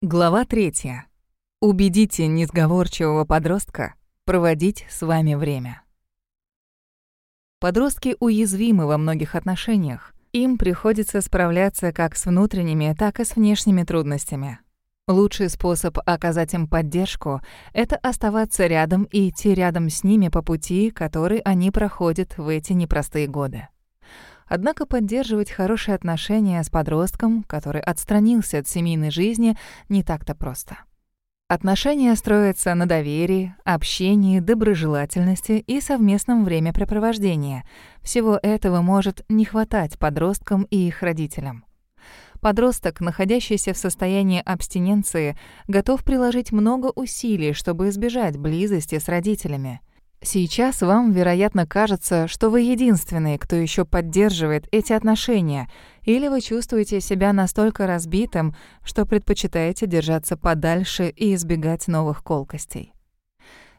Глава третья. Убедите несговорчивого подростка проводить с вами время. Подростки уязвимы во многих отношениях. Им приходится справляться как с внутренними, так и с внешними трудностями. Лучший способ оказать им поддержку — это оставаться рядом и идти рядом с ними по пути, который они проходят в эти непростые годы. Однако поддерживать хорошие отношения с подростком, который отстранился от семейной жизни, не так-то просто. Отношения строятся на доверии, общении, доброжелательности и совместном времяпрепровождении. Всего этого может не хватать подросткам и их родителям. Подросток, находящийся в состоянии абстиненции, готов приложить много усилий, чтобы избежать близости с родителями. Сейчас вам, вероятно, кажется, что вы единственный, кто еще поддерживает эти отношения, или вы чувствуете себя настолько разбитым, что предпочитаете держаться подальше и избегать новых колкостей.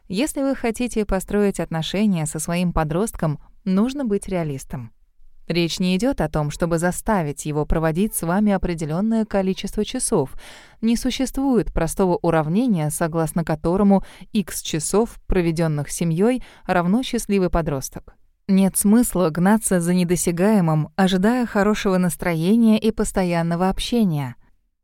Если вы хотите построить отношения со своим подростком, нужно быть реалистом. Речь не идет о том, чтобы заставить его проводить с вами определенное количество часов. Не существует простого уравнения, согласно которому x часов, проведенных семьей, равно счастливый подросток. Нет смысла гнаться за недосягаемым, ожидая хорошего настроения и постоянного общения.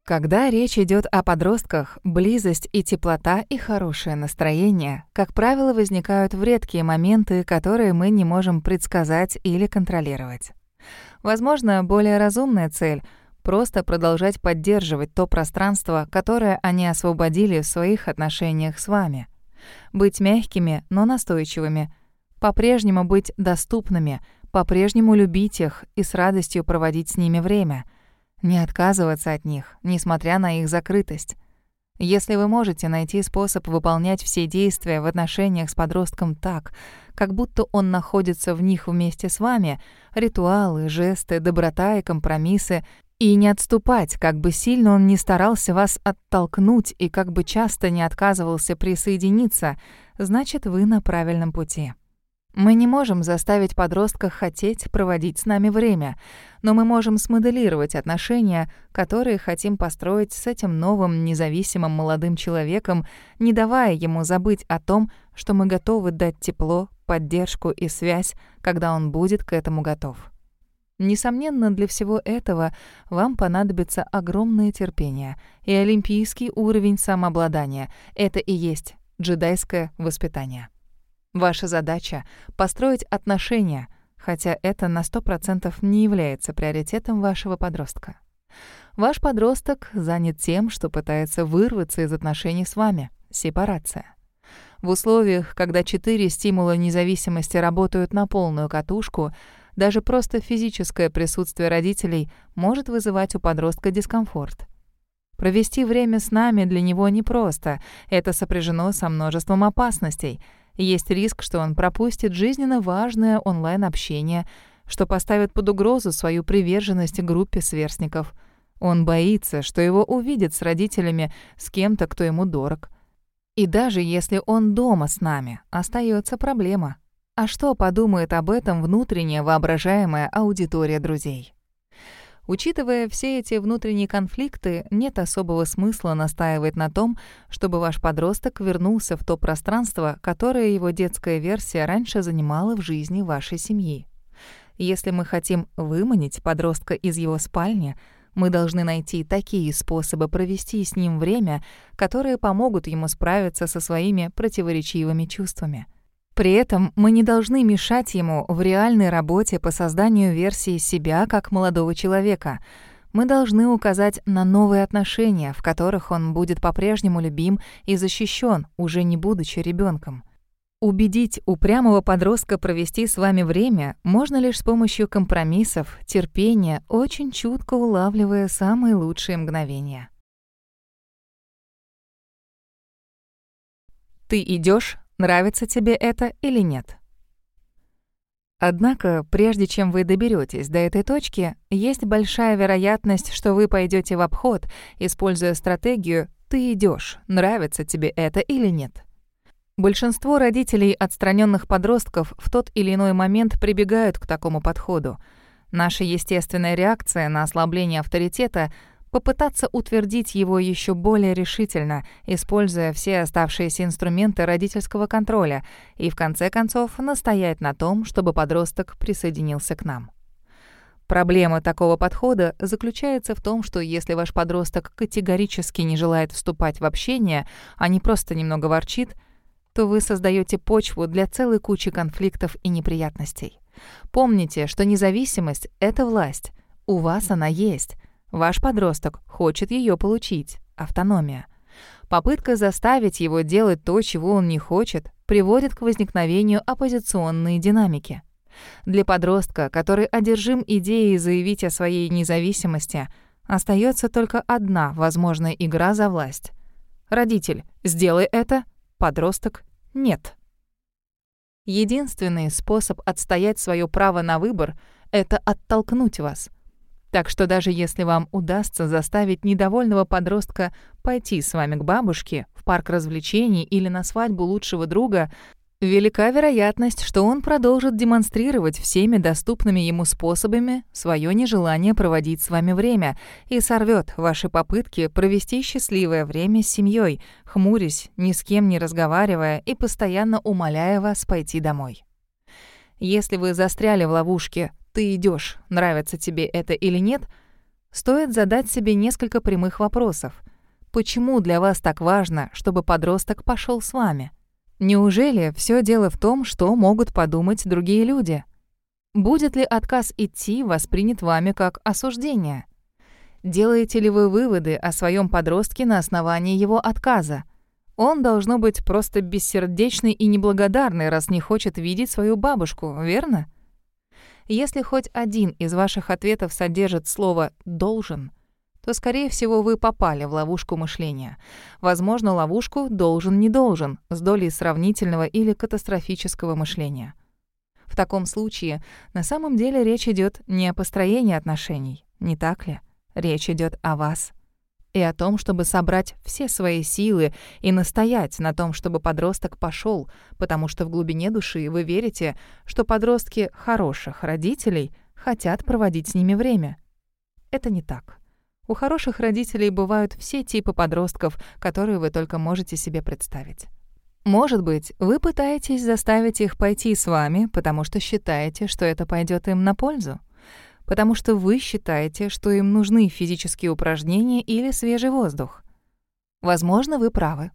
Когда речь идет о подростках, близость и теплота и хорошее настроение, как правило, возникают в редкие моменты, которые мы не можем предсказать или контролировать. Возможно, более разумная цель — просто продолжать поддерживать то пространство, которое они освободили в своих отношениях с вами. Быть мягкими, но настойчивыми. По-прежнему быть доступными, по-прежнему любить их и с радостью проводить с ними время. Не отказываться от них, несмотря на их закрытость. Если вы можете найти способ выполнять все действия в отношениях с подростком так, как будто он находится в них вместе с вами, ритуалы, жесты, доброта и компромиссы, и не отступать, как бы сильно он ни старался вас оттолкнуть и как бы часто не отказывался присоединиться, значит, вы на правильном пути. Мы не можем заставить подростка хотеть проводить с нами время, но мы можем смоделировать отношения, которые хотим построить с этим новым независимым молодым человеком, не давая ему забыть о том, что мы готовы дать тепло, поддержку и связь, когда он будет к этому готов. Несомненно, для всего этого вам понадобится огромное терпение и олимпийский уровень самообладания. Это и есть джедайское воспитание. Ваша задача — построить отношения, хотя это на 100% не является приоритетом вашего подростка. Ваш подросток занят тем, что пытается вырваться из отношений с вами — сепарация. В условиях, когда четыре стимула независимости работают на полную катушку, даже просто физическое присутствие родителей может вызывать у подростка дискомфорт. Провести время с нами для него непросто, это сопряжено со множеством опасностей — есть риск, что он пропустит жизненно важное онлайн-общение, что поставит под угрозу свою приверженность группе сверстников. Он боится, что его увидят с родителями, с кем-то, кто ему дорог. И даже если он дома с нами, остается проблема. А что подумает об этом внутренняя воображаемая аудитория друзей? Учитывая все эти внутренние конфликты, нет особого смысла настаивать на том, чтобы ваш подросток вернулся в то пространство, которое его детская версия раньше занимала в жизни вашей семьи. Если мы хотим выманить подростка из его спальни, мы должны найти такие способы провести с ним время, которые помогут ему справиться со своими противоречивыми чувствами. При этом мы не должны мешать ему в реальной работе по созданию версии себя как молодого человека. Мы должны указать на новые отношения, в которых он будет по-прежнему любим и защищен, уже не будучи ребенком. Убедить упрямого подростка провести с вами время можно лишь с помощью компромиссов, терпения, очень чутко улавливая самые лучшие мгновения. Ты идешь нравится тебе это или нет. Однако, прежде чем вы доберетесь до этой точки, есть большая вероятность, что вы пойдете в обход, используя стратегию «ты идешь, нравится тебе это или нет». Большинство родителей отстраненных подростков в тот или иной момент прибегают к такому подходу. Наша естественная реакция на ослабление авторитета попытаться утвердить его еще более решительно, используя все оставшиеся инструменты родительского контроля, и в конце концов настоять на том, чтобы подросток присоединился к нам. Проблема такого подхода заключается в том, что если ваш подросток категорически не желает вступать в общение, а не просто немного ворчит, то вы создаете почву для целой кучи конфликтов и неприятностей. Помните, что независимость — это власть. У вас она есть. Ваш подросток хочет ее получить. Автономия. Попытка заставить его делать то, чего он не хочет, приводит к возникновению оппозиционной динамики. Для подростка, который одержим идеей заявить о своей независимости, остается только одна возможная игра за власть. Родитель «сделай это», подросток «нет». Единственный способ отстоять свое право на выбор — это оттолкнуть вас. Так что даже если вам удастся заставить недовольного подростка пойти с вами к бабушке, в парк развлечений или на свадьбу лучшего друга, велика вероятность, что он продолжит демонстрировать всеми доступными ему способами свое нежелание проводить с вами время и сорвет ваши попытки провести счастливое время с семьей, хмурясь, ни с кем не разговаривая и постоянно умоляя вас пойти домой. Если вы застряли в ловушке ты идешь, нравится тебе это или нет, стоит задать себе несколько прямых вопросов. Почему для вас так важно, чтобы подросток пошел с вами? Неужели все дело в том, что могут подумать другие люди? Будет ли отказ идти воспринят вами как осуждение? Делаете ли вы выводы о своем подростке на основании его отказа? Он должно быть просто бессердечный и неблагодарный, раз не хочет видеть свою бабушку, верно? Если хоть один из ваших ответов содержит слово «должен», то, скорее всего, вы попали в ловушку мышления. Возможно, ловушку «должен-не должен» с долей сравнительного или катастрофического мышления. В таком случае на самом деле речь идет не о построении отношений, не так ли? Речь идет о вас и о том, чтобы собрать все свои силы и настоять на том, чтобы подросток пошел, потому что в глубине души вы верите, что подростки хороших родителей хотят проводить с ними время. Это не так. У хороших родителей бывают все типы подростков, которые вы только можете себе представить. Может быть, вы пытаетесь заставить их пойти с вами, потому что считаете, что это пойдет им на пользу потому что вы считаете, что им нужны физические упражнения или свежий воздух. Возможно, вы правы.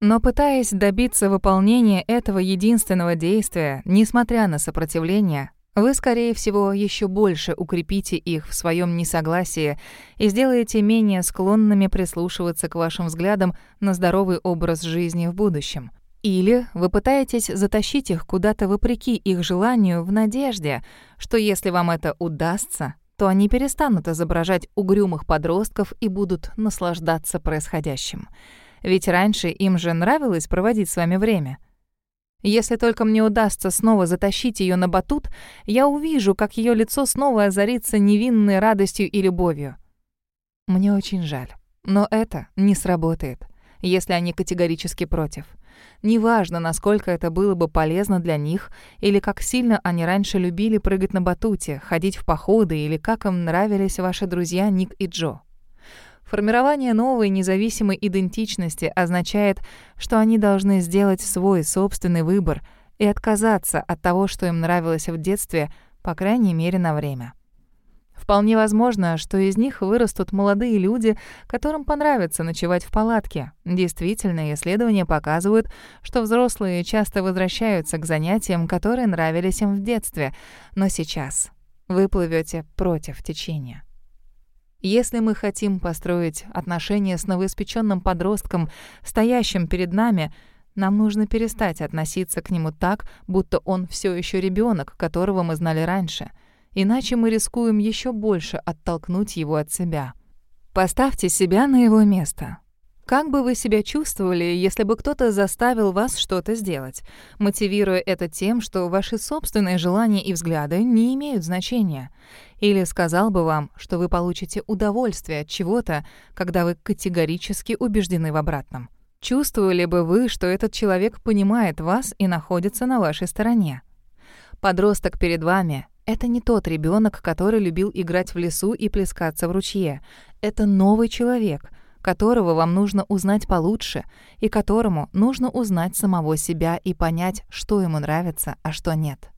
Но пытаясь добиться выполнения этого единственного действия, несмотря на сопротивление, вы, скорее всего, еще больше укрепите их в своем несогласии и сделаете менее склонными прислушиваться к вашим взглядам на здоровый образ жизни в будущем. Или вы пытаетесь затащить их куда-то вопреки их желанию в надежде, что если вам это удастся, то они перестанут изображать угрюмых подростков и будут наслаждаться происходящим. Ведь раньше им же нравилось проводить с вами время. Если только мне удастся снова затащить ее на батут, я увижу, как ее лицо снова озарится невинной радостью и любовью. Мне очень жаль, но это не сработает, если они категорически против. Неважно, насколько это было бы полезно для них, или как сильно они раньше любили прыгать на батуте, ходить в походы, или как им нравились ваши друзья Ник и Джо. Формирование новой независимой идентичности означает, что они должны сделать свой собственный выбор и отказаться от того, что им нравилось в детстве, по крайней мере, на время. Вполне возможно, что из них вырастут молодые люди, которым понравится ночевать в палатке. Действительно, исследования показывают, что взрослые часто возвращаются к занятиям, которые нравились им в детстве, но сейчас вы плывете против течения. Если мы хотим построить отношения с новоиспеченным подростком, стоящим перед нами, нам нужно перестать относиться к нему так, будто он все еще ребенок, которого мы знали раньше — иначе мы рискуем еще больше оттолкнуть его от себя. Поставьте себя на его место. Как бы вы себя чувствовали, если бы кто-то заставил вас что-то сделать, мотивируя это тем, что ваши собственные желания и взгляды не имеют значения? Или сказал бы вам, что вы получите удовольствие от чего-то, когда вы категорически убеждены в обратном? Чувствовали бы вы, что этот человек понимает вас и находится на вашей стороне? Подросток перед вами Это не тот ребенок, который любил играть в лесу и плескаться в ручье. Это новый человек, которого вам нужно узнать получше и которому нужно узнать самого себя и понять, что ему нравится, а что нет.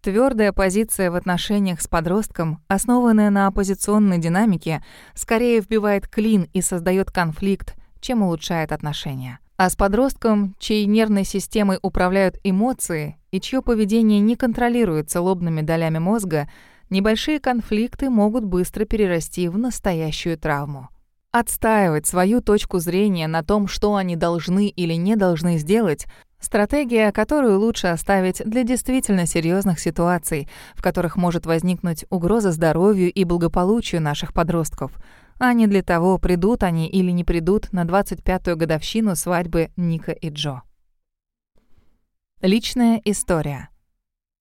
Твердая позиция в отношениях с подростком, основанная на оппозиционной динамике, скорее вбивает клин и создает конфликт, чем улучшает отношения. А с подростком, чьей нервной системой управляют эмоции и чье поведение не контролируется лобными долями мозга, небольшие конфликты могут быстро перерасти в настоящую травму. Отстаивать свою точку зрения на том, что они должны или не должны сделать, стратегия, которую лучше оставить для действительно серьезных ситуаций, в которых может возникнуть угроза здоровью и благополучию наших подростков – а не для того, придут они или не придут на 25-ю годовщину свадьбы Ника и Джо. Личная история.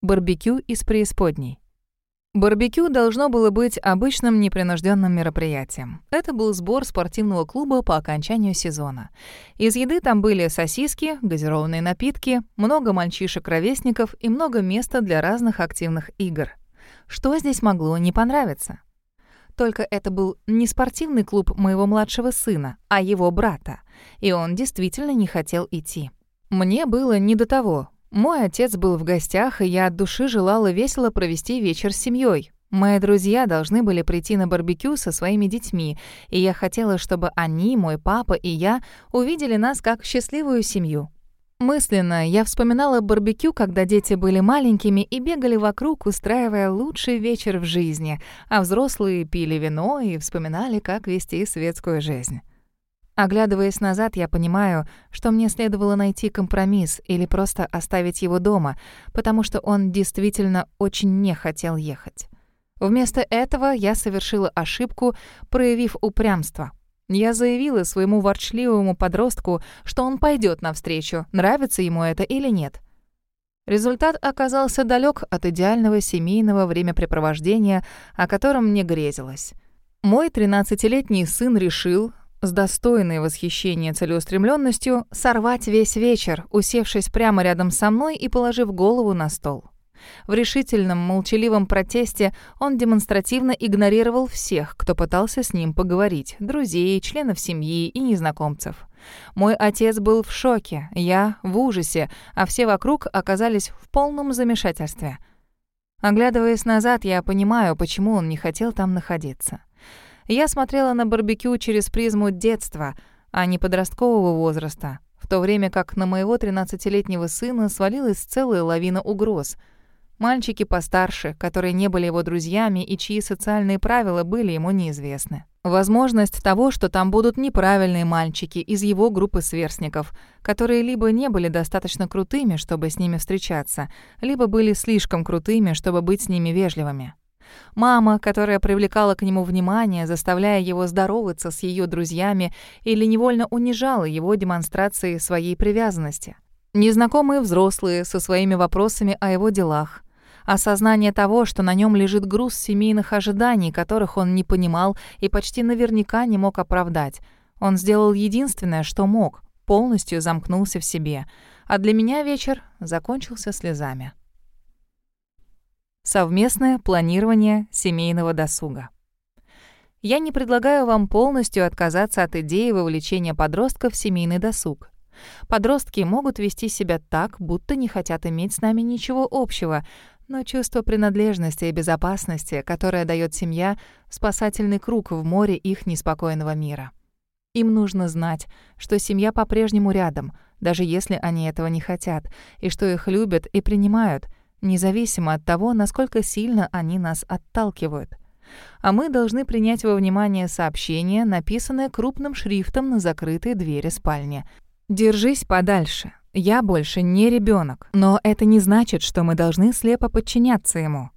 Барбекю из преисподней. Барбекю должно было быть обычным непринужденным мероприятием. Это был сбор спортивного клуба по окончанию сезона. Из еды там были сосиски, газированные напитки, много мальчишек-ровесников и много места для разных активных игр. Что здесь могло не понравиться? Только это был не спортивный клуб моего младшего сына, а его брата. И он действительно не хотел идти. Мне было не до того. Мой отец был в гостях, и я от души желала весело провести вечер с семьей. Мои друзья должны были прийти на барбекю со своими детьми, и я хотела, чтобы они, мой папа и я увидели нас как счастливую семью. Мысленно я вспоминала барбекю, когда дети были маленькими и бегали вокруг, устраивая лучший вечер в жизни, а взрослые пили вино и вспоминали, как вести светскую жизнь. Оглядываясь назад, я понимаю, что мне следовало найти компромисс или просто оставить его дома, потому что он действительно очень не хотел ехать. Вместо этого я совершила ошибку, проявив упрямство — я заявила своему ворчливому подростку, что он пойдет навстречу, нравится ему это или нет. Результат оказался далек от идеального семейного времяпрепровождения, о котором мне грезилось. Мой 13-летний сын решил, с достойной восхищения целеустремленностью, сорвать весь вечер, усевшись прямо рядом со мной и положив голову на стол. В решительном, молчаливом протесте он демонстративно игнорировал всех, кто пытался с ним поговорить, друзей, членов семьи и незнакомцев. Мой отец был в шоке, я в ужасе, а все вокруг оказались в полном замешательстве. Оглядываясь назад, я понимаю, почему он не хотел там находиться. Я смотрела на барбекю через призму детства, а не подросткового возраста, в то время как на моего 13-летнего сына свалилась целая лавина угроз — Мальчики постарше, которые не были его друзьями и чьи социальные правила были ему неизвестны. Возможность того, что там будут неправильные мальчики из его группы сверстников, которые либо не были достаточно крутыми, чтобы с ними встречаться, либо были слишком крутыми, чтобы быть с ними вежливыми. Мама, которая привлекала к нему внимание, заставляя его здороваться с ее друзьями или невольно унижала его демонстрацией своей привязанности. Незнакомые взрослые со своими вопросами о его делах. Осознание того, что на нем лежит груз семейных ожиданий, которых он не понимал и почти наверняка не мог оправдать. Он сделал единственное, что мог, полностью замкнулся в себе. А для меня вечер закончился слезами. Совместное планирование семейного досуга. Я не предлагаю вам полностью отказаться от идеи вовлечения подростков в семейный досуг. Подростки могут вести себя так, будто не хотят иметь с нами ничего общего, но чувство принадлежности и безопасности, которое дает семья, спасательный круг в море их неспокойного мира. Им нужно знать, что семья по-прежнему рядом, даже если они этого не хотят, и что их любят и принимают, независимо от того, насколько сильно они нас отталкивают. А мы должны принять во внимание сообщение, написанное крупным шрифтом на закрытой двери спальни. «Держись подальше. Я больше не ребенок, но это не значит, что мы должны слепо подчиняться ему.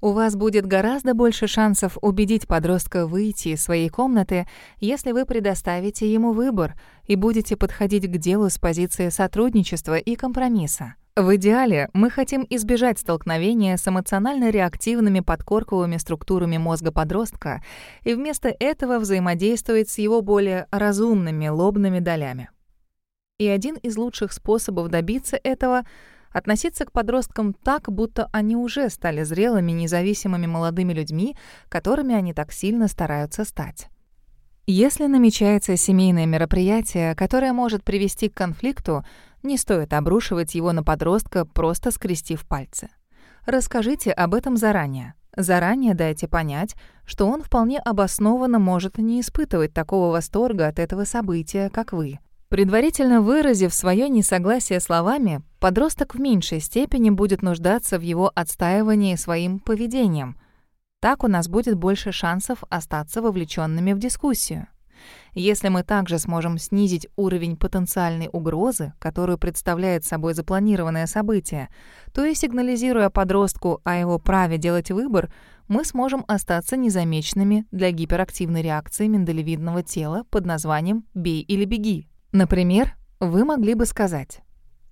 У вас будет гораздо больше шансов убедить подростка выйти из своей комнаты, если вы предоставите ему выбор и будете подходить к делу с позиции сотрудничества и компромисса. В идеале мы хотим избежать столкновения с эмоционально реактивными подкорковыми структурами мозга подростка и вместо этого взаимодействовать с его более разумными лобными долями. И один из лучших способов добиться этого — Относиться к подросткам так, будто они уже стали зрелыми, независимыми молодыми людьми, которыми они так сильно стараются стать. Если намечается семейное мероприятие, которое может привести к конфликту, не стоит обрушивать его на подростка, просто скрестив пальцы. Расскажите об этом заранее. Заранее дайте понять, что он вполне обоснованно может не испытывать такого восторга от этого события, как вы. Предварительно выразив свое несогласие словами, подросток в меньшей степени будет нуждаться в его отстаивании своим поведением. Так у нас будет больше шансов остаться вовлеченными в дискуссию. Если мы также сможем снизить уровень потенциальной угрозы, которую представляет собой запланированное событие, то и сигнализируя подростку о его праве делать выбор, мы сможем остаться незамеченными для гиперактивной реакции миндалевидного тела под названием «бей или беги». Например, вы могли бы сказать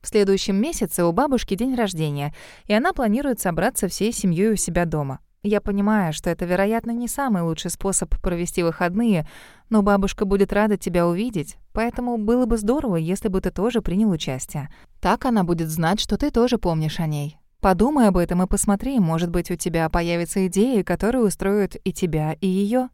в следующем месяце у бабушки день рождения, и она планирует собраться всей семьей у себя дома. Я понимаю, что это, вероятно, не самый лучший способ провести выходные, но бабушка будет рада тебя увидеть, поэтому было бы здорово, если бы ты тоже принял участие. Так она будет знать, что ты тоже помнишь о ней. Подумай об этом и посмотри, может быть, у тебя появятся идеи, которые устроят и тебя, и ее.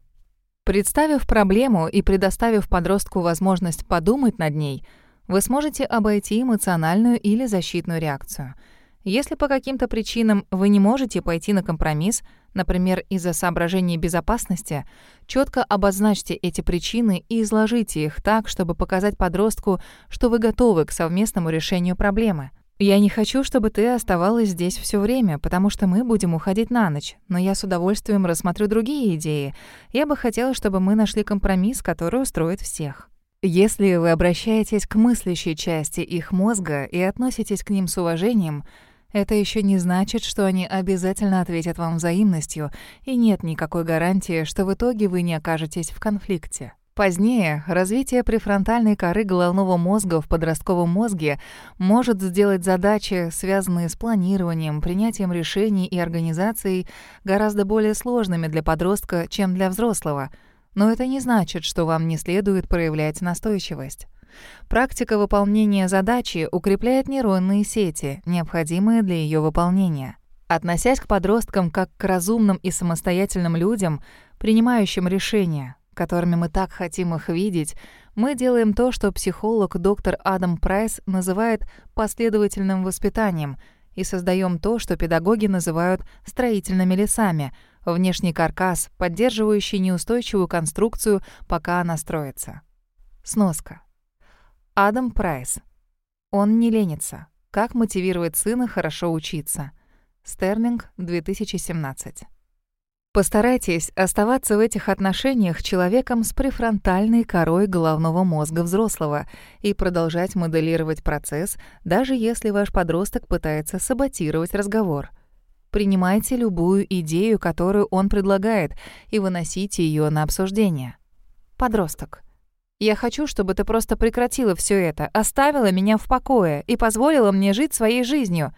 Представив проблему и предоставив подростку возможность подумать над ней, вы сможете обойти эмоциональную или защитную реакцию — если по каким-то причинам вы не можете пойти на компромисс, например, из-за соображений безопасности, четко обозначьте эти причины и изложите их так, чтобы показать подростку, что вы готовы к совместному решению проблемы. Я не хочу, чтобы ты оставалась здесь все время, потому что мы будем уходить на ночь, но я с удовольствием рассмотрю другие идеи. Я бы хотела, чтобы мы нашли компромисс, который устроит всех. Если вы обращаетесь к мыслящей части их мозга и относитесь к ним с уважением — это еще не значит, что они обязательно ответят вам взаимностью, и нет никакой гарантии, что в итоге вы не окажетесь в конфликте. Позднее развитие префронтальной коры головного мозга в подростковом мозге может сделать задачи, связанные с планированием, принятием решений и организацией, гораздо более сложными для подростка, чем для взрослого. Но это не значит, что вам не следует проявлять настойчивость. Практика выполнения задачи укрепляет нейронные сети, необходимые для ее выполнения. Относясь к подросткам как к разумным и самостоятельным людям, принимающим решения, которыми мы так хотим их видеть, мы делаем то, что психолог доктор Адам Прайс называет последовательным воспитанием, и создаем то, что педагоги называют строительными лесами, внешний каркас, поддерживающий неустойчивую конструкцию, пока она строится. Сноска. Адам Прайс. Он не ленится. Как мотивировать сына хорошо учиться. Стерлинг, 2017. Постарайтесь оставаться в этих отношениях человеком с префронтальной корой головного мозга взрослого и продолжать моделировать процесс, даже если ваш подросток пытается саботировать разговор. Принимайте любую идею, которую он предлагает, и выносите ее на обсуждение. Подросток. Я хочу, чтобы ты просто прекратила все это, оставила меня в покое и позволила мне жить своей жизнью.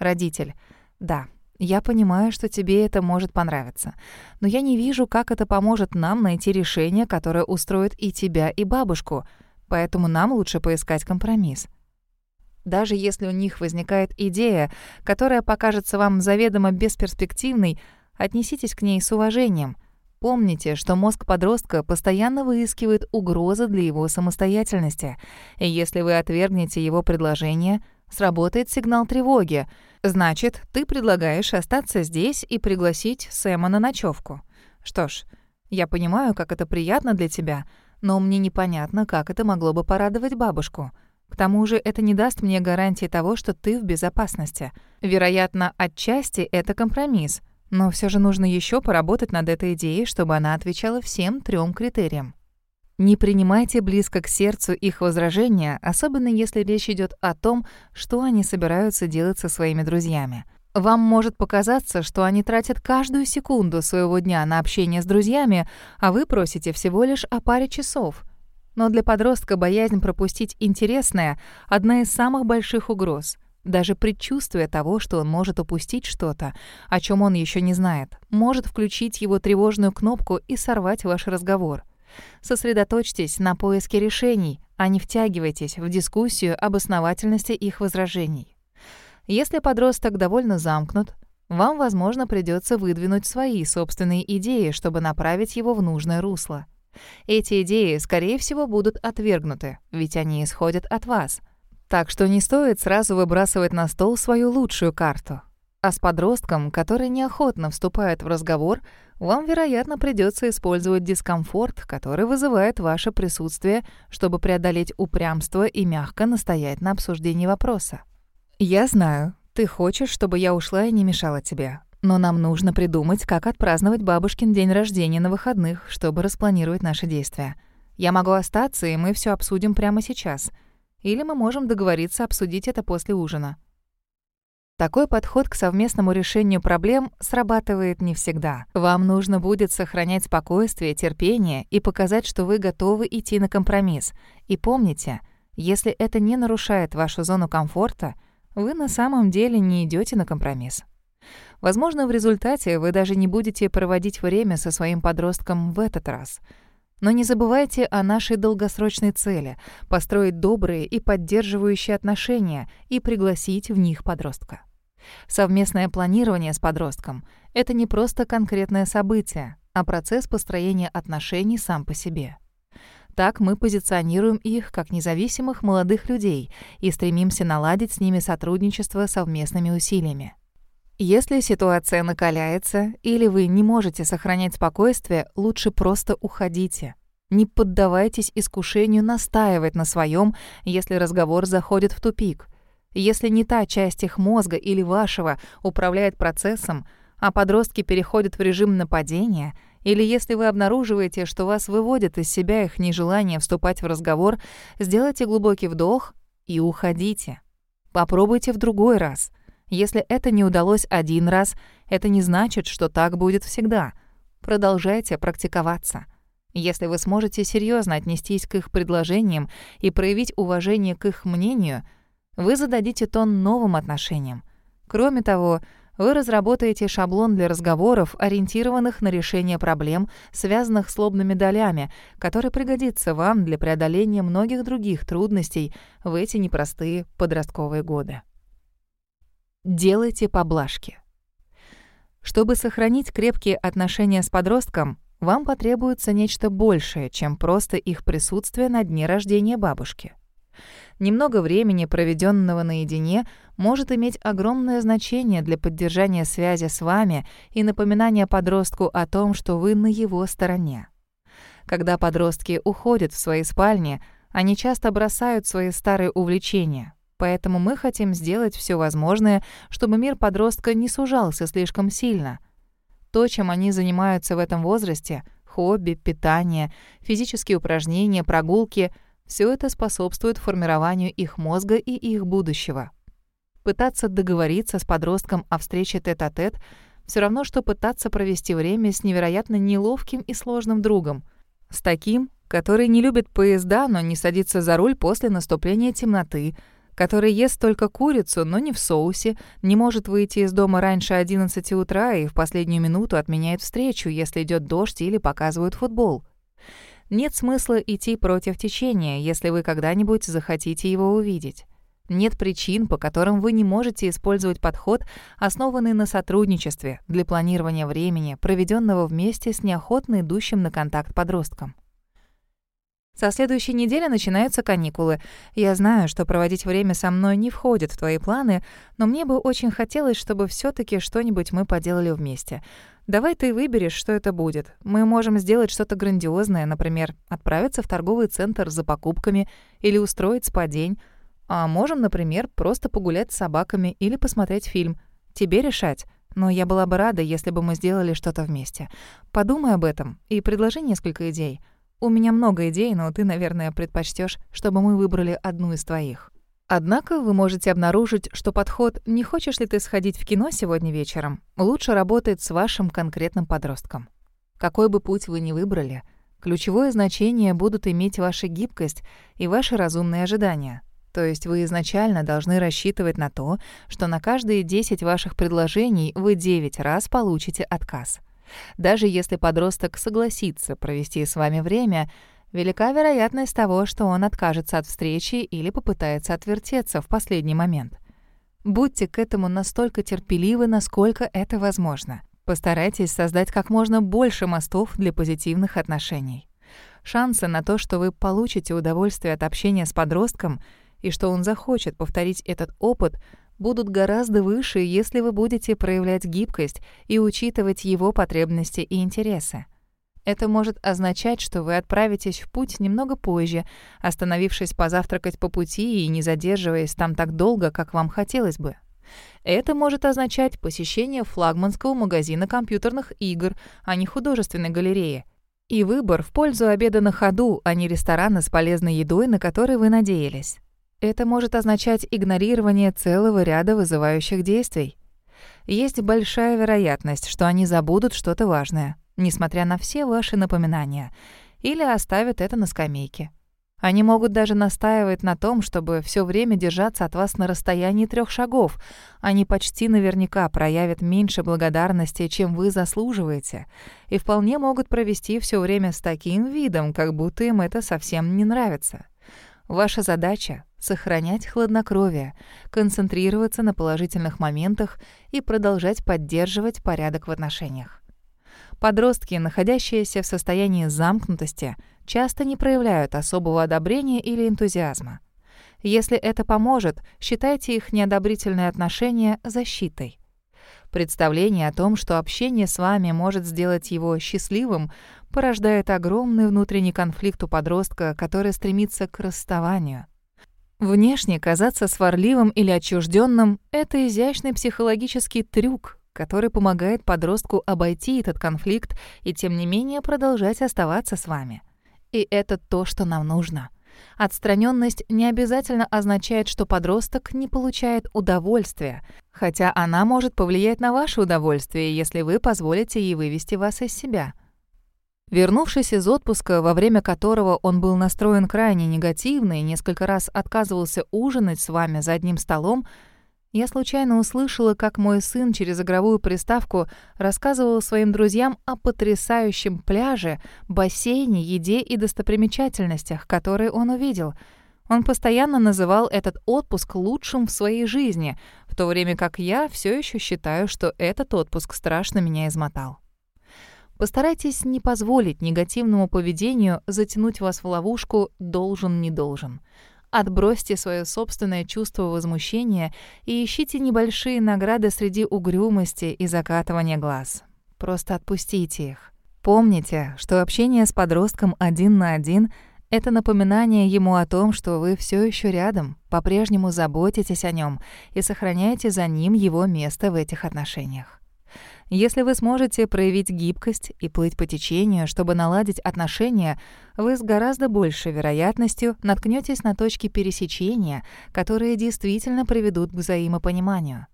Родитель. Да, я понимаю, что тебе это может понравиться. Но я не вижу, как это поможет нам найти решение, которое устроит и тебя, и бабушку. Поэтому нам лучше поискать компромисс. Даже если у них возникает идея, которая покажется вам заведомо бесперспективной, отнеситесь к ней с уважением — Помните, что мозг подростка постоянно выискивает угрозы для его самостоятельности, и если вы отвергнете его предложение, сработает сигнал тревоги. Значит, ты предлагаешь остаться здесь и пригласить Сэма на ночевку. Что ж, я понимаю, как это приятно для тебя, но мне непонятно, как это могло бы порадовать бабушку. К тому же это не даст мне гарантии того, что ты в безопасности. Вероятно, отчасти это компромисс — но все же нужно еще поработать над этой идеей, чтобы она отвечала всем трем критериям. Не принимайте близко к сердцу их возражения, особенно если речь идет о том, что они собираются делать со своими друзьями. Вам может показаться, что они тратят каждую секунду своего дня на общение с друзьями, а вы просите всего лишь о паре часов. Но для подростка боязнь пропустить интересное — одна из самых больших угроз — даже предчувствие того, что он может упустить что-то, о чем он еще не знает, может включить его тревожную кнопку и сорвать ваш разговор. Сосредоточьтесь на поиске решений, а не втягивайтесь в дискуссию об основательности их возражений. Если подросток довольно замкнут, вам, возможно, придется выдвинуть свои собственные идеи, чтобы направить его в нужное русло. Эти идеи, скорее всего, будут отвергнуты, ведь они исходят от вас. Так что не стоит сразу выбрасывать на стол свою лучшую карту. А с подростком, который неохотно вступает в разговор, вам, вероятно, придется использовать дискомфорт, который вызывает ваше присутствие, чтобы преодолеть упрямство и мягко настоять на обсуждении вопроса. «Я знаю, ты хочешь, чтобы я ушла и не мешала тебе. Но нам нужно придумать, как отпраздновать бабушкин день рождения на выходных, чтобы распланировать наши действия. Я могу остаться, и мы все обсудим прямо сейчас. Или мы можем договориться обсудить это после ужина. Такой подход к совместному решению проблем срабатывает не всегда. Вам нужно будет сохранять спокойствие, терпение и показать, что вы готовы идти на компромисс. И помните, если это не нарушает вашу зону комфорта, вы на самом деле не идете на компромисс. Возможно, в результате вы даже не будете проводить время со своим подростком в этот раз. Но не забывайте о нашей долгосрочной цели — построить добрые и поддерживающие отношения и пригласить в них подростка. Совместное планирование с подростком — это не просто конкретное событие, а процесс построения отношений сам по себе. Так мы позиционируем их как независимых молодых людей и стремимся наладить с ними сотрудничество совместными усилиями. Если ситуация накаляется или вы не можете сохранять спокойствие, лучше просто уходите. Не поддавайтесь искушению настаивать на своем, если разговор заходит в тупик. Если не та часть их мозга или вашего управляет процессом, а подростки переходят в режим нападения, или если вы обнаруживаете, что вас выводит из себя их нежелание вступать в разговор, сделайте глубокий вдох и уходите. Попробуйте в другой раз — если это не удалось один раз, это не значит, что так будет всегда. Продолжайте практиковаться. Если вы сможете серьезно отнестись к их предложениям и проявить уважение к их мнению, вы зададите тон новым отношениям. Кроме того, вы разработаете шаблон для разговоров, ориентированных на решение проблем, связанных с лобными долями, который пригодится вам для преодоления многих других трудностей в эти непростые подростковые годы. Делайте поблажки. Чтобы сохранить крепкие отношения с подростком, вам потребуется нечто большее, чем просто их присутствие на дне рождения бабушки. Немного времени, проведенного наедине, может иметь огромное значение для поддержания связи с вами и напоминания подростку о том, что вы на его стороне. Когда подростки уходят в свои спальни, они часто бросают свои старые увлечения, Поэтому мы хотим сделать все возможное, чтобы мир подростка не сужался слишком сильно. То, чем они занимаются в этом возрасте — хобби, питание, физические упражнения, прогулки — все это способствует формированию их мозга и их будущего. Пытаться договориться с подростком о встрече тет-а-тет -тет все равно, что пытаться провести время с невероятно неловким и сложным другом. С таким, который не любит поезда, но не садится за руль после наступления темноты — который ест только курицу, но не в соусе, не может выйти из дома раньше 11 утра и в последнюю минуту отменяет встречу, если идет дождь или показывают футбол. Нет смысла идти против течения, если вы когда-нибудь захотите его увидеть. Нет причин, по которым вы не можете использовать подход, основанный на сотрудничестве для планирования времени, проведенного вместе с неохотно идущим на контакт подростком. Со следующей недели начинаются каникулы. Я знаю, что проводить время со мной не входит в твои планы, но мне бы очень хотелось, чтобы все таки что-нибудь мы поделали вместе. Давай ты выберешь, что это будет. Мы можем сделать что-то грандиозное, например, отправиться в торговый центр за покупками или устроить спа-день. А можем, например, просто погулять с собаками или посмотреть фильм. Тебе решать. Но я была бы рада, если бы мы сделали что-то вместе. Подумай об этом и предложи несколько идей. У меня много идей, но ты, наверное, предпочтешь, чтобы мы выбрали одну из твоих. Однако вы можете обнаружить, что подход «не хочешь ли ты сходить в кино сегодня вечером» лучше работает с вашим конкретным подростком. Какой бы путь вы ни выбрали, ключевое значение будут иметь ваша гибкость и ваши разумные ожидания. То есть вы изначально должны рассчитывать на то, что на каждые 10 ваших предложений вы 9 раз получите отказ. Даже если подросток согласится провести с вами время, велика вероятность того, что он откажется от встречи или попытается отвертеться в последний момент. Будьте к этому настолько терпеливы, насколько это возможно. Постарайтесь создать как можно больше мостов для позитивных отношений. Шансы на то, что вы получите удовольствие от общения с подростком и что он захочет повторить этот опыт, будут гораздо выше, если вы будете проявлять гибкость и учитывать его потребности и интересы. Это может означать, что вы отправитесь в путь немного позже, остановившись позавтракать по пути и не задерживаясь там так долго, как вам хотелось бы. Это может означать посещение флагманского магазина компьютерных игр, а не художественной галереи. И выбор в пользу обеда на ходу, а не ресторана с полезной едой, на который вы надеялись. Это может означать игнорирование целого ряда вызывающих действий. Есть большая вероятность, что они забудут что-то важное несмотря на все ваши напоминания, или оставят это на скамейке. Они могут даже настаивать на том, чтобы все время держаться от вас на расстоянии трех шагов. Они почти наверняка проявят меньше благодарности, чем вы заслуживаете, и вполне могут провести все время с таким видом, как будто им это совсем не нравится. Ваша задача — сохранять хладнокровие, концентрироваться на положительных моментах и продолжать поддерживать порядок в отношениях. Подростки, находящиеся в состоянии замкнутости, часто не проявляют особого одобрения или энтузиазма. Если это поможет, считайте их неодобрительные отношения защитой. Представление о том, что общение с вами может сделать его счастливым, порождает огромный внутренний конфликт у подростка, который стремится к расставанию. Внешне казаться сварливым или отчужденным — это изящный психологический трюк, который помогает подростку обойти этот конфликт и, тем не менее, продолжать оставаться с вами. И это то, что нам нужно. Отстраненность не обязательно означает, что подросток не получает удовольствия, хотя она может повлиять на ваше удовольствие, если вы позволите ей вывести вас из себя. Вернувшись из отпуска, во время которого он был настроен крайне негативно и несколько раз отказывался ужинать с вами за одним столом, я случайно услышала, как мой сын через игровую приставку рассказывал своим друзьям о потрясающем пляже, бассейне, еде и достопримечательностях, которые он увидел. Он постоянно называл этот отпуск лучшим в своей жизни, в то время как я все еще считаю, что этот отпуск страшно меня измотал. Постарайтесь не позволить негативному поведению затянуть вас в ловушку «должен-не должен». Отбросьте свое собственное чувство возмущения и ищите небольшие награды среди угрюмости и закатывания глаз. Просто отпустите их. Помните, что общение с подростком один на один — это напоминание ему о том, что вы все еще рядом, по-прежнему заботитесь о нем и сохраняете за ним его место в этих отношениях. Если вы сможете проявить гибкость и плыть по течению, чтобы наладить отношения, вы с гораздо большей вероятностью наткнетесь на точки пересечения, которые действительно приведут к взаимопониманию.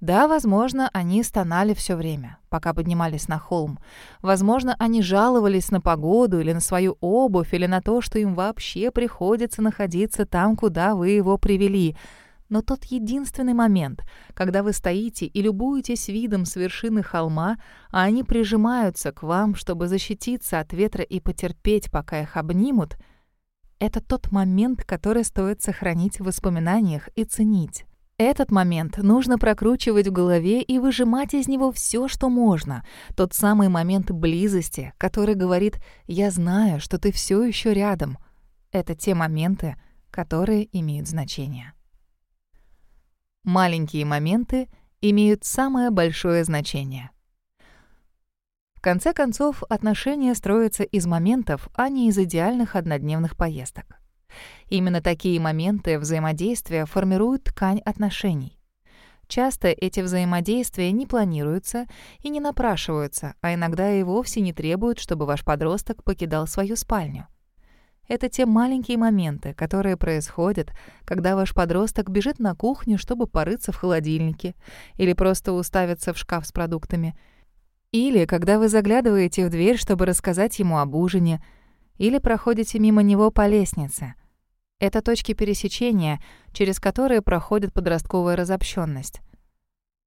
Да, возможно, они стонали все время, пока поднимались на холм. Возможно, они жаловались на погоду или на свою обувь, или на то, что им вообще приходится находиться там, куда вы его привели — но тот единственный момент, когда вы стоите и любуетесь видом с вершины холма, а они прижимаются к вам, чтобы защититься от ветра и потерпеть, пока их обнимут, это тот момент, который стоит сохранить в воспоминаниях и ценить. Этот момент нужно прокручивать в голове и выжимать из него все, что можно. Тот самый момент близости, который говорит «я знаю, что ты все еще рядом». Это те моменты, которые имеют значение. Маленькие моменты имеют самое большое значение. В конце концов, отношения строятся из моментов, а не из идеальных однодневных поездок. Именно такие моменты взаимодействия формируют ткань отношений. Часто эти взаимодействия не планируются и не напрашиваются, а иногда и вовсе не требуют, чтобы ваш подросток покидал свою спальню. Это те маленькие моменты, которые происходят, когда ваш подросток бежит на кухню, чтобы порыться в холодильнике, или просто уставиться в шкаф с продуктами, или когда вы заглядываете в дверь, чтобы рассказать ему об ужине, или проходите мимо него по лестнице. Это точки пересечения, через которые проходит подростковая разобщенность.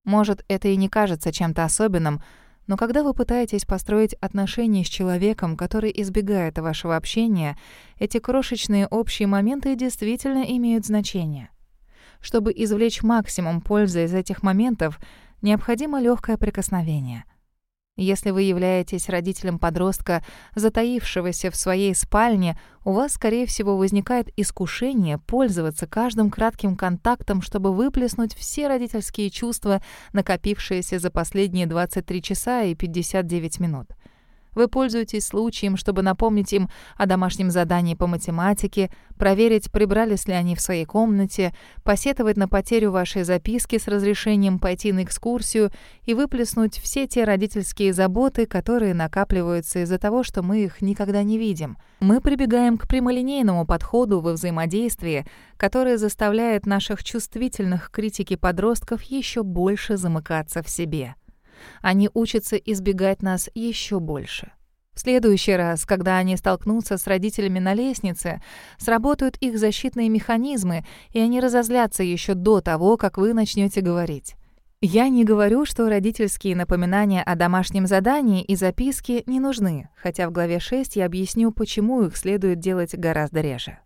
Может, это и не кажется чем-то особенным, но когда вы пытаетесь построить отношения с человеком, который избегает вашего общения, эти крошечные общие моменты действительно имеют значение. Чтобы извлечь максимум пользы из этих моментов, необходимо легкое прикосновение — если вы являетесь родителем подростка, затаившегося в своей спальне, у вас, скорее всего, возникает искушение пользоваться каждым кратким контактом, чтобы выплеснуть все родительские чувства, накопившиеся за последние 23 часа и 59 минут. Вы пользуетесь случаем, чтобы напомнить им о домашнем задании по математике, проверить, прибрались ли они в своей комнате, посетовать на потерю вашей записки с разрешением пойти на экскурсию и выплеснуть все те родительские заботы, которые накапливаются из-за того, что мы их никогда не видим. Мы прибегаем к прямолинейному подходу во взаимодействии, который заставляет наших чувствительных критики подростков еще больше замыкаться в себе. Они учатся избегать нас еще больше. В следующий раз, когда они столкнутся с родителями на лестнице, сработают их защитные механизмы, и они разозлятся еще до того, как вы начнете говорить. Я не говорю, что родительские напоминания о домашнем задании и записки не нужны, хотя в главе 6 я объясню, почему их следует делать гораздо реже.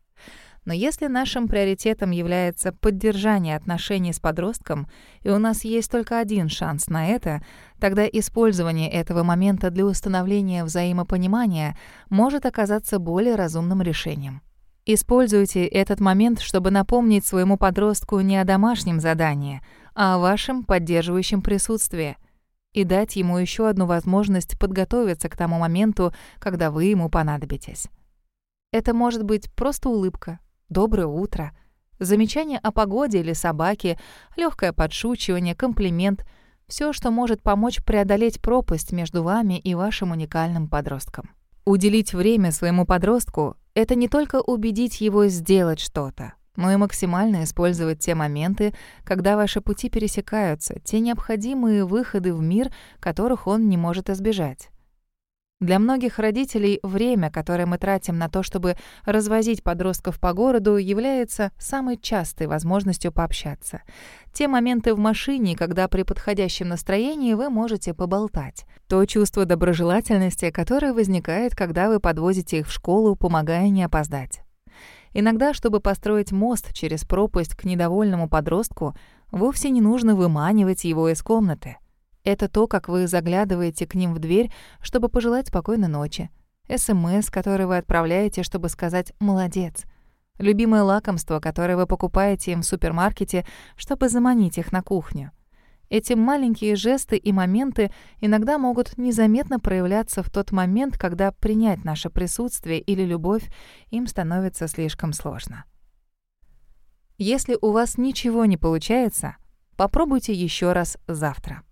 Но если нашим приоритетом является поддержание отношений с подростком, и у нас есть только один шанс на это, тогда использование этого момента для установления взаимопонимания может оказаться более разумным решением. Используйте этот момент, чтобы напомнить своему подростку не о домашнем задании, а о вашем поддерживающем присутствии и дать ему еще одну возможность подготовиться к тому моменту, когда вы ему понадобитесь. Это может быть просто улыбка, доброе утро, замечание о погоде или собаке, легкое подшучивание, комплимент — все, что может помочь преодолеть пропасть между вами и вашим уникальным подростком. Уделить время своему подростку — это не только убедить его сделать что-то, но и максимально использовать те моменты, когда ваши пути пересекаются, те необходимые выходы в мир, которых он не может избежать. Для многих родителей время, которое мы тратим на то, чтобы развозить подростков по городу, является самой частой возможностью пообщаться. Те моменты в машине, когда при подходящем настроении вы можете поболтать. То чувство доброжелательности, которое возникает, когда вы подвозите их в школу, помогая не опоздать. Иногда, чтобы построить мост через пропасть к недовольному подростку, вовсе не нужно выманивать его из комнаты — это то, как вы заглядываете к ним в дверь, чтобы пожелать спокойной ночи. СМС, который вы отправляете, чтобы сказать «молодец». Любимое лакомство, которое вы покупаете им в супермаркете, чтобы заманить их на кухню. Эти маленькие жесты и моменты иногда могут незаметно проявляться в тот момент, когда принять наше присутствие или любовь им становится слишком сложно. Если у вас ничего не получается, попробуйте еще раз завтра.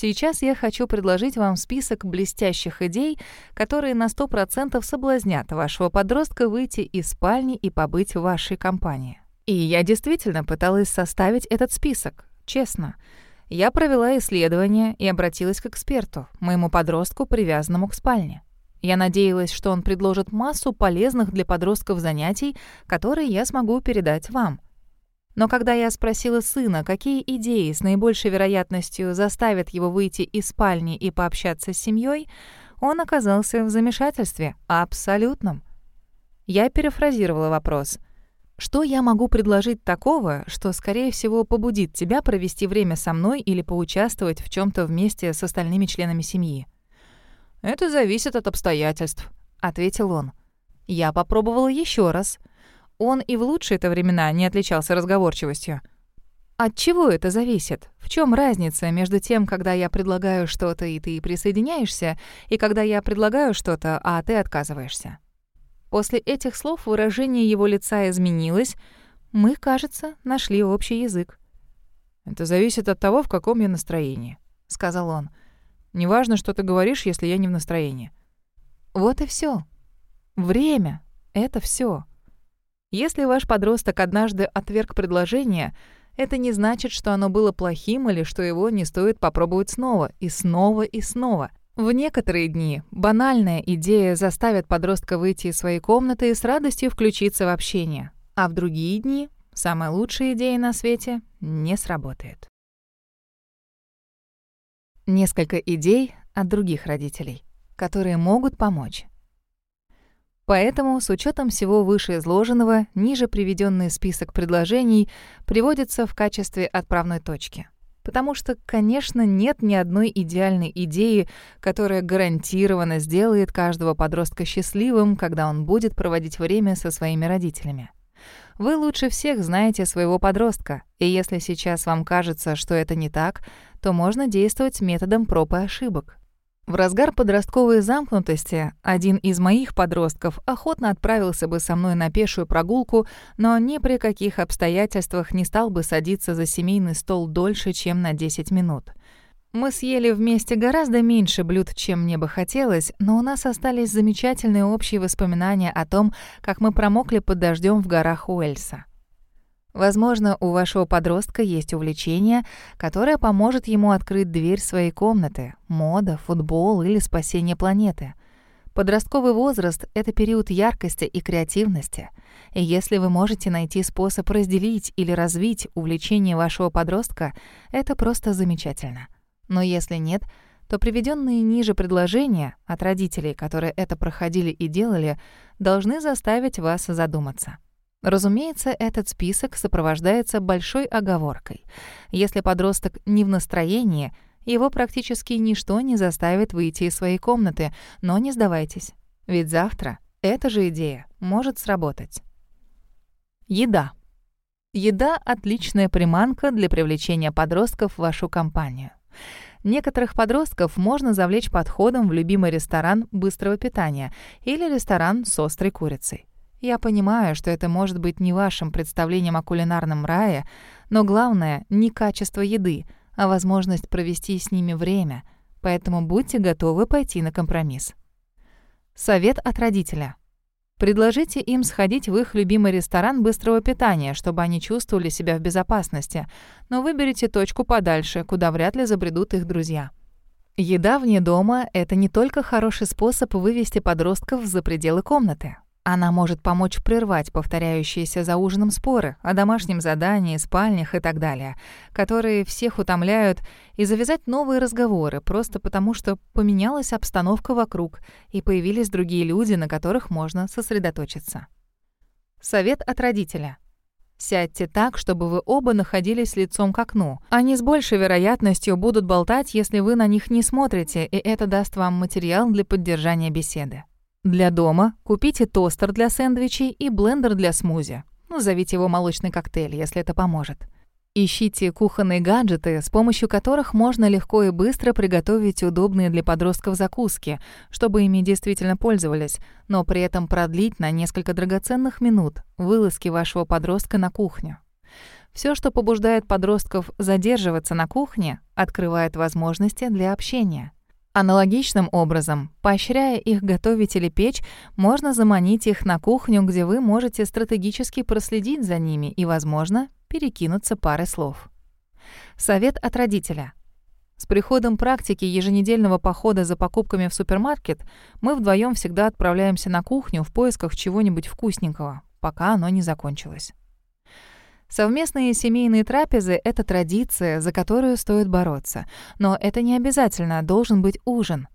Сейчас я хочу предложить вам список блестящих идей, которые на 100% соблазнят вашего подростка выйти из спальни и побыть в вашей компании. И я действительно пыталась составить этот список, честно. Я провела исследование и обратилась к эксперту, моему подростку, привязанному к спальне. Я надеялась, что он предложит массу полезных для подростков занятий, которые я смогу передать вам — но когда я спросила сына, какие идеи с наибольшей вероятностью заставят его выйти из спальни и пообщаться с семьей, он оказался в замешательстве, абсолютном. Я перефразировала вопрос. «Что я могу предложить такого, что, скорее всего, побудит тебя провести время со мной или поучаствовать в чем то вместе с остальными членами семьи?» «Это зависит от обстоятельств», — ответил он. Я попробовала еще раз. Он и в лучшие-то времена не отличался разговорчивостью. От чего это зависит? В чем разница между тем, когда я предлагаю что-то, и ты присоединяешься, и когда я предлагаю что-то, а ты отказываешься? После этих слов выражение его лица изменилось. Мы, кажется, нашли общий язык. «Это зависит от того, в каком я настроении», — сказал он. «Неважно, что ты говоришь, если я не в настроении». Вот и все. Время — это все. Если ваш подросток однажды отверг предложение, это не значит, что оно было плохим или что его не стоит попробовать снова и снова и снова. В некоторые дни банальная идея заставит подростка выйти из своей комнаты и с радостью включиться в общение, а в другие дни самая лучшая идея на свете не сработает. Несколько идей от других родителей, которые могут помочь. Поэтому, с учетом всего вышеизложенного, ниже приведенный список предложений приводится в качестве отправной точки. Потому что, конечно, нет ни одной идеальной идеи, которая гарантированно сделает каждого подростка счастливым, когда он будет проводить время со своими родителями. Вы лучше всех знаете своего подростка, и если сейчас вам кажется, что это не так, то можно действовать методом проб и ошибок. В разгар подростковой замкнутости один из моих подростков охотно отправился бы со мной на пешую прогулку, но ни при каких обстоятельствах не стал бы садиться за семейный стол дольше, чем на 10 минут. Мы съели вместе гораздо меньше блюд, чем мне бы хотелось, но у нас остались замечательные общие воспоминания о том, как мы промокли под дождем в горах Уэльса. Возможно, у вашего подростка есть увлечение, которое поможет ему открыть дверь своей комнаты, мода, футбол или спасение планеты. Подростковый возраст — это период яркости и креативности. И если вы можете найти способ разделить или развить увлечение вашего подростка, это просто замечательно. Но если нет, то приведенные ниже предложения от родителей, которые это проходили и делали, должны заставить вас задуматься. Разумеется, этот список сопровождается большой оговоркой. Если подросток не в настроении, его практически ничто не заставит выйти из своей комнаты, но не сдавайтесь. Ведь завтра эта же идея может сработать. Еда. Еда — отличная приманка для привлечения подростков в вашу компанию. Некоторых подростков можно завлечь подходом в любимый ресторан быстрого питания или ресторан с острой курицей. Я понимаю, что это может быть не вашим представлением о кулинарном рае, но главное — не качество еды, а возможность провести с ними время, поэтому будьте готовы пойти на компромисс. Совет от родителя. Предложите им сходить в их любимый ресторан быстрого питания, чтобы они чувствовали себя в безопасности, но выберите точку подальше, куда вряд ли забредут их друзья. Еда вне дома — это не только хороший способ вывести подростков за пределы комнаты. Она может помочь прервать повторяющиеся за ужином споры о домашнем задании, спальнях и так далее, которые всех утомляют, и завязать новые разговоры просто потому, что поменялась обстановка вокруг и появились другие люди, на которых можно сосредоточиться. Совет от родителя. Сядьте так, чтобы вы оба находились лицом к окну. Они с большей вероятностью будут болтать, если вы на них не смотрите, и это даст вам материал для поддержания беседы. Для дома купите тостер для сэндвичей и блендер для смузи. Назовите его молочный коктейль, если это поможет. Ищите кухонные гаджеты, с помощью которых можно легко и быстро приготовить удобные для подростков закуски, чтобы ими действительно пользовались, но при этом продлить на несколько драгоценных минут вылазки вашего подростка на кухню. Все, что побуждает подростков задерживаться на кухне, открывает возможности для общения. Аналогичным образом, поощряя их готовить или печь, можно заманить их на кухню, где вы можете стратегически проследить за ними и, возможно, перекинуться парой слов. Совет от родителя. С приходом практики еженедельного похода за покупками в супермаркет мы вдвоем всегда отправляемся на кухню в поисках чего-нибудь вкусненького, пока оно не закончилось. Совместные семейные трапезы — это традиция, за которую стоит бороться. Но это не обязательно должен быть ужин.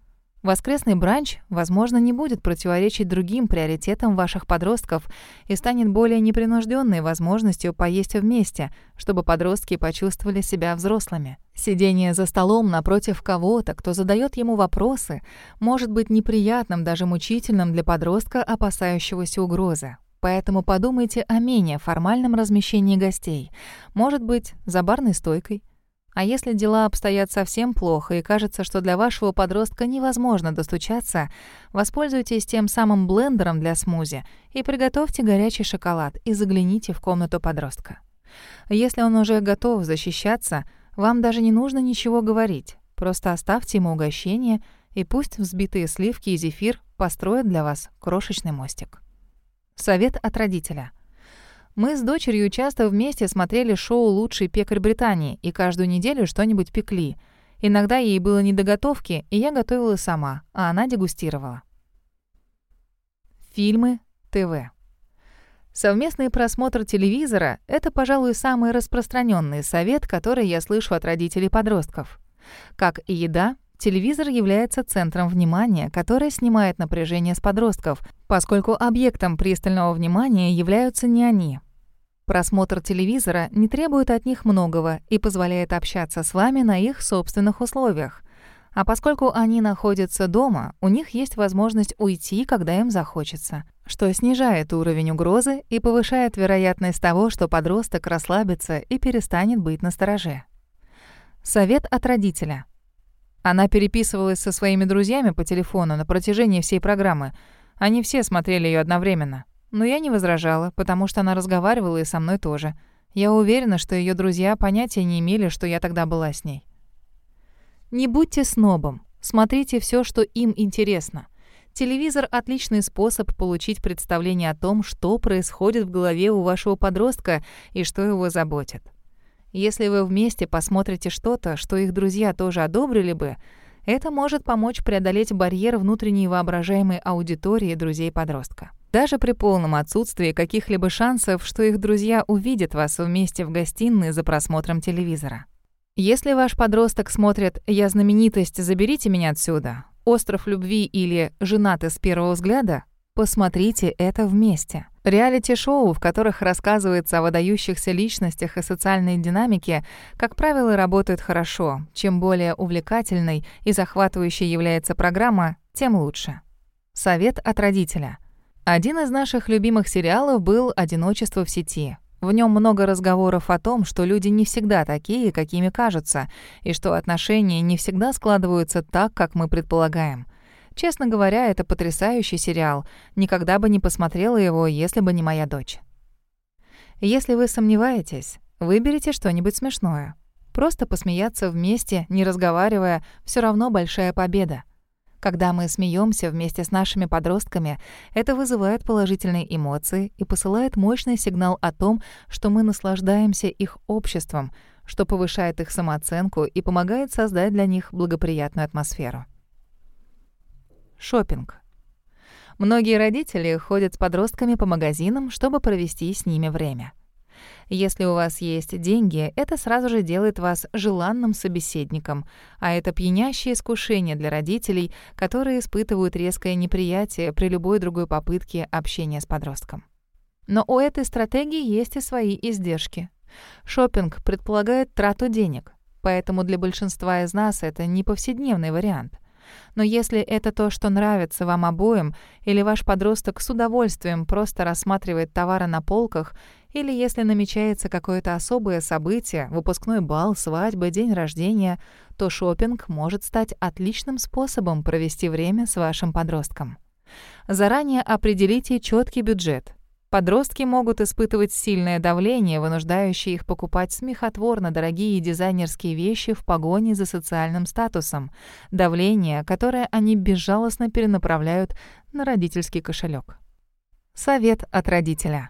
Воскресный бранч, возможно, не будет противоречить другим приоритетам ваших подростков и станет более непринужденной возможностью поесть вместе, чтобы подростки почувствовали себя взрослыми. Сидение за столом напротив кого-то, кто задает ему вопросы, может быть неприятным, даже мучительным для подростка, опасающегося угрозы. Поэтому подумайте о менее формальном размещении гостей. Может быть, за барной стойкой. А если дела обстоят совсем плохо и кажется, что для вашего подростка невозможно достучаться, воспользуйтесь тем самым блендером для смузи и приготовьте горячий шоколад и загляните в комнату подростка. Если он уже готов защищаться, вам даже не нужно ничего говорить. Просто оставьте ему угощение, и пусть взбитые сливки и зефир построят для вас крошечный мостик. Совет от родителя. Мы с дочерью часто вместе смотрели шоу «Лучший пекарь Британии» и каждую неделю что-нибудь пекли. Иногда ей было не до готовки, и я готовила сама, а она дегустировала. Фильмы, ТВ. Совместный просмотр телевизора — это, пожалуй, самый распространенный совет, который я слышу от родителей подростков. Как и еда, Телевизор является центром внимания, которое снимает напряжение с подростков, поскольку объектом пристального внимания являются не они. Просмотр телевизора не требует от них многого и позволяет общаться с вами на их собственных условиях. А поскольку они находятся дома, у них есть возможность уйти, когда им захочется, что снижает уровень угрозы и повышает вероятность того, что подросток расслабится и перестанет быть настороже. Совет от родителя. Она переписывалась со своими друзьями по телефону на протяжении всей программы. Они все смотрели ее одновременно. Но я не возражала, потому что она разговаривала и со мной тоже. Я уверена, что ее друзья понятия не имели, что я тогда была с ней. Не будьте снобом. Смотрите все, что им интересно. Телевизор — отличный способ получить представление о том, что происходит в голове у вашего подростка и что его заботит. Если вы вместе посмотрите что-то, что их друзья тоже одобрили бы, это может помочь преодолеть барьер внутренней воображаемой аудитории друзей подростка. Даже при полном отсутствии каких-либо шансов, что их друзья увидят вас вместе в гостиной за просмотром телевизора. Если ваш подросток смотрит «Я знаменитость, заберите меня отсюда», «Остров любви» или «Женаты с первого взгляда», посмотрите это вместе. Реалити-шоу, в которых рассказывается о выдающихся личностях и социальной динамике, как правило, работают хорошо. Чем более увлекательной и захватывающей является программа, тем лучше. Совет от родителя. Один из наших любимых сериалов был «Одиночество в сети». В нем много разговоров о том, что люди не всегда такие, какими кажутся, и что отношения не всегда складываются так, как мы предполагаем. Честно говоря, это потрясающий сериал. Никогда бы не посмотрела его, если бы не моя дочь. Если вы сомневаетесь, выберите что-нибудь смешное. Просто посмеяться вместе, не разговаривая, все равно большая победа. Когда мы смеемся вместе с нашими подростками, это вызывает положительные эмоции и посылает мощный сигнал о том, что мы наслаждаемся их обществом, что повышает их самооценку и помогает создать для них благоприятную атмосферу. Шопинг. Многие родители ходят с подростками по магазинам, чтобы провести с ними время. Если у вас есть деньги, это сразу же делает вас желанным собеседником, а это пьянящее искушение для родителей, которые испытывают резкое неприятие при любой другой попытке общения с подростком. Но у этой стратегии есть и свои издержки. Шопинг предполагает трату денег, поэтому для большинства из нас это не повседневный вариант. Но если это то, что нравится вам обоим, или ваш подросток с удовольствием просто рассматривает товары на полках, или если намечается какое-то особое событие, выпускной бал, свадьба, день рождения, то шопинг может стать отличным способом провести время с вашим подростком. Заранее определите четкий бюджет. Подростки могут испытывать сильное давление, вынуждающее их покупать смехотворно дорогие дизайнерские вещи в погоне за социальным статусом. Давление, которое они безжалостно перенаправляют на родительский кошелек. Совет от родителя.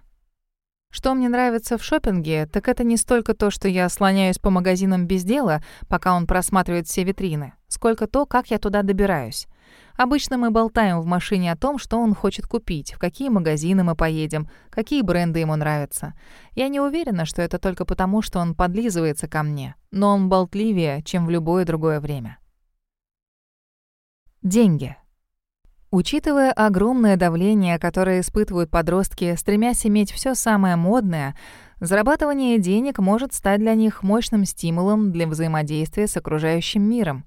Что мне нравится в шопинге, так это не столько то, что я слоняюсь по магазинам без дела, пока он просматривает все витрины, сколько то, как я туда добираюсь. Обычно мы болтаем в машине о том, что он хочет купить, в какие магазины мы поедем, какие бренды ему нравятся. Я не уверена, что это только потому, что он подлизывается ко мне, но он болтливее, чем в любое другое время. Деньги. Учитывая огромное давление, которое испытывают подростки, стремясь иметь все самое модное, зарабатывание денег может стать для них мощным стимулом для взаимодействия с окружающим миром.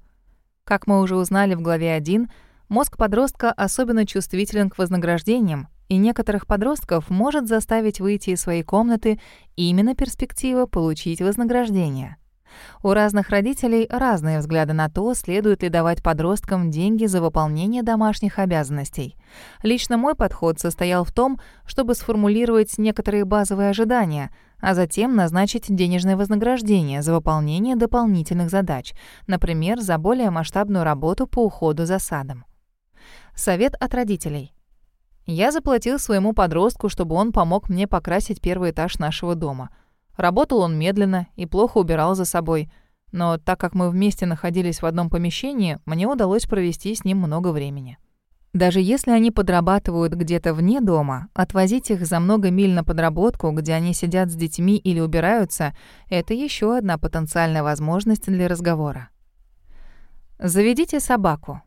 Как мы уже узнали в главе 1, Мозг подростка особенно чувствителен к вознаграждениям, и некоторых подростков может заставить выйти из своей комнаты именно перспектива получить вознаграждение. У разных родителей разные взгляды на то, следует ли давать подросткам деньги за выполнение домашних обязанностей. Лично мой подход состоял в том, чтобы сформулировать некоторые базовые ожидания, а затем назначить денежное вознаграждение за выполнение дополнительных задач, например, за более масштабную работу по уходу за садом. Совет от родителей. Я заплатил своему подростку, чтобы он помог мне покрасить первый этаж нашего дома. Работал он медленно и плохо убирал за собой. Но так как мы вместе находились в одном помещении, мне удалось провести с ним много времени. Даже если они подрабатывают где-то вне дома, отвозить их за много миль на подработку, где они сидят с детьми или убираются, это еще одна потенциальная возможность для разговора. Заведите собаку.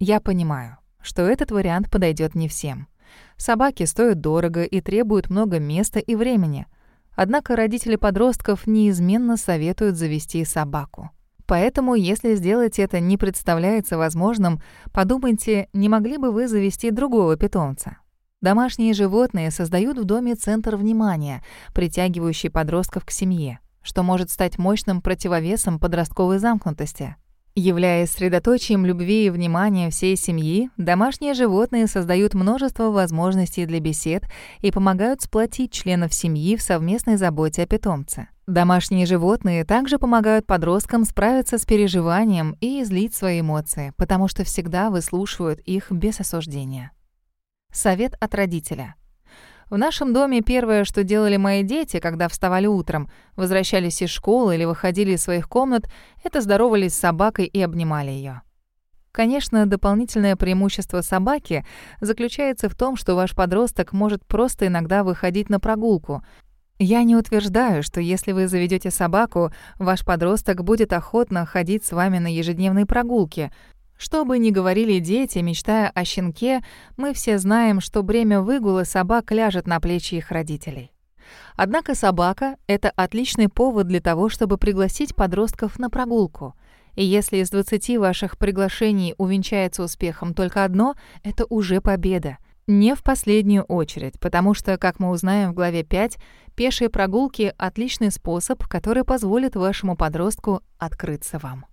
Я понимаю, что этот вариант подойдет не всем. Собаки стоят дорого и требуют много места и времени. Однако родители подростков неизменно советуют завести собаку. Поэтому, если сделать это не представляется возможным, подумайте, не могли бы вы завести другого питомца. Домашние животные создают в доме центр внимания, притягивающий подростков к семье, что может стать мощным противовесом подростковой замкнутости. Являясь средоточием любви и внимания всей семьи, домашние животные создают множество возможностей для бесед и помогают сплотить членов семьи в совместной заботе о питомце. Домашние животные также помогают подросткам справиться с переживанием и излить свои эмоции, потому что всегда выслушивают их без осуждения. Совет от родителя. В нашем доме первое, что делали мои дети, когда вставали утром, возвращались из школы или выходили из своих комнат, это здоровались с собакой и обнимали ее. Конечно, дополнительное преимущество собаки заключается в том, что ваш подросток может просто иногда выходить на прогулку. Я не утверждаю, что если вы заведете собаку, ваш подросток будет охотно ходить с вами на ежедневные прогулки, что бы ни говорили дети, мечтая о щенке, мы все знаем, что бремя выгула собак ляжет на плечи их родителей. Однако собака — это отличный повод для того, чтобы пригласить подростков на прогулку. И если из 20 ваших приглашений увенчается успехом только одно, это уже победа. Не в последнюю очередь, потому что, как мы узнаем в главе 5, пешие прогулки — отличный способ, который позволит вашему подростку открыться вам.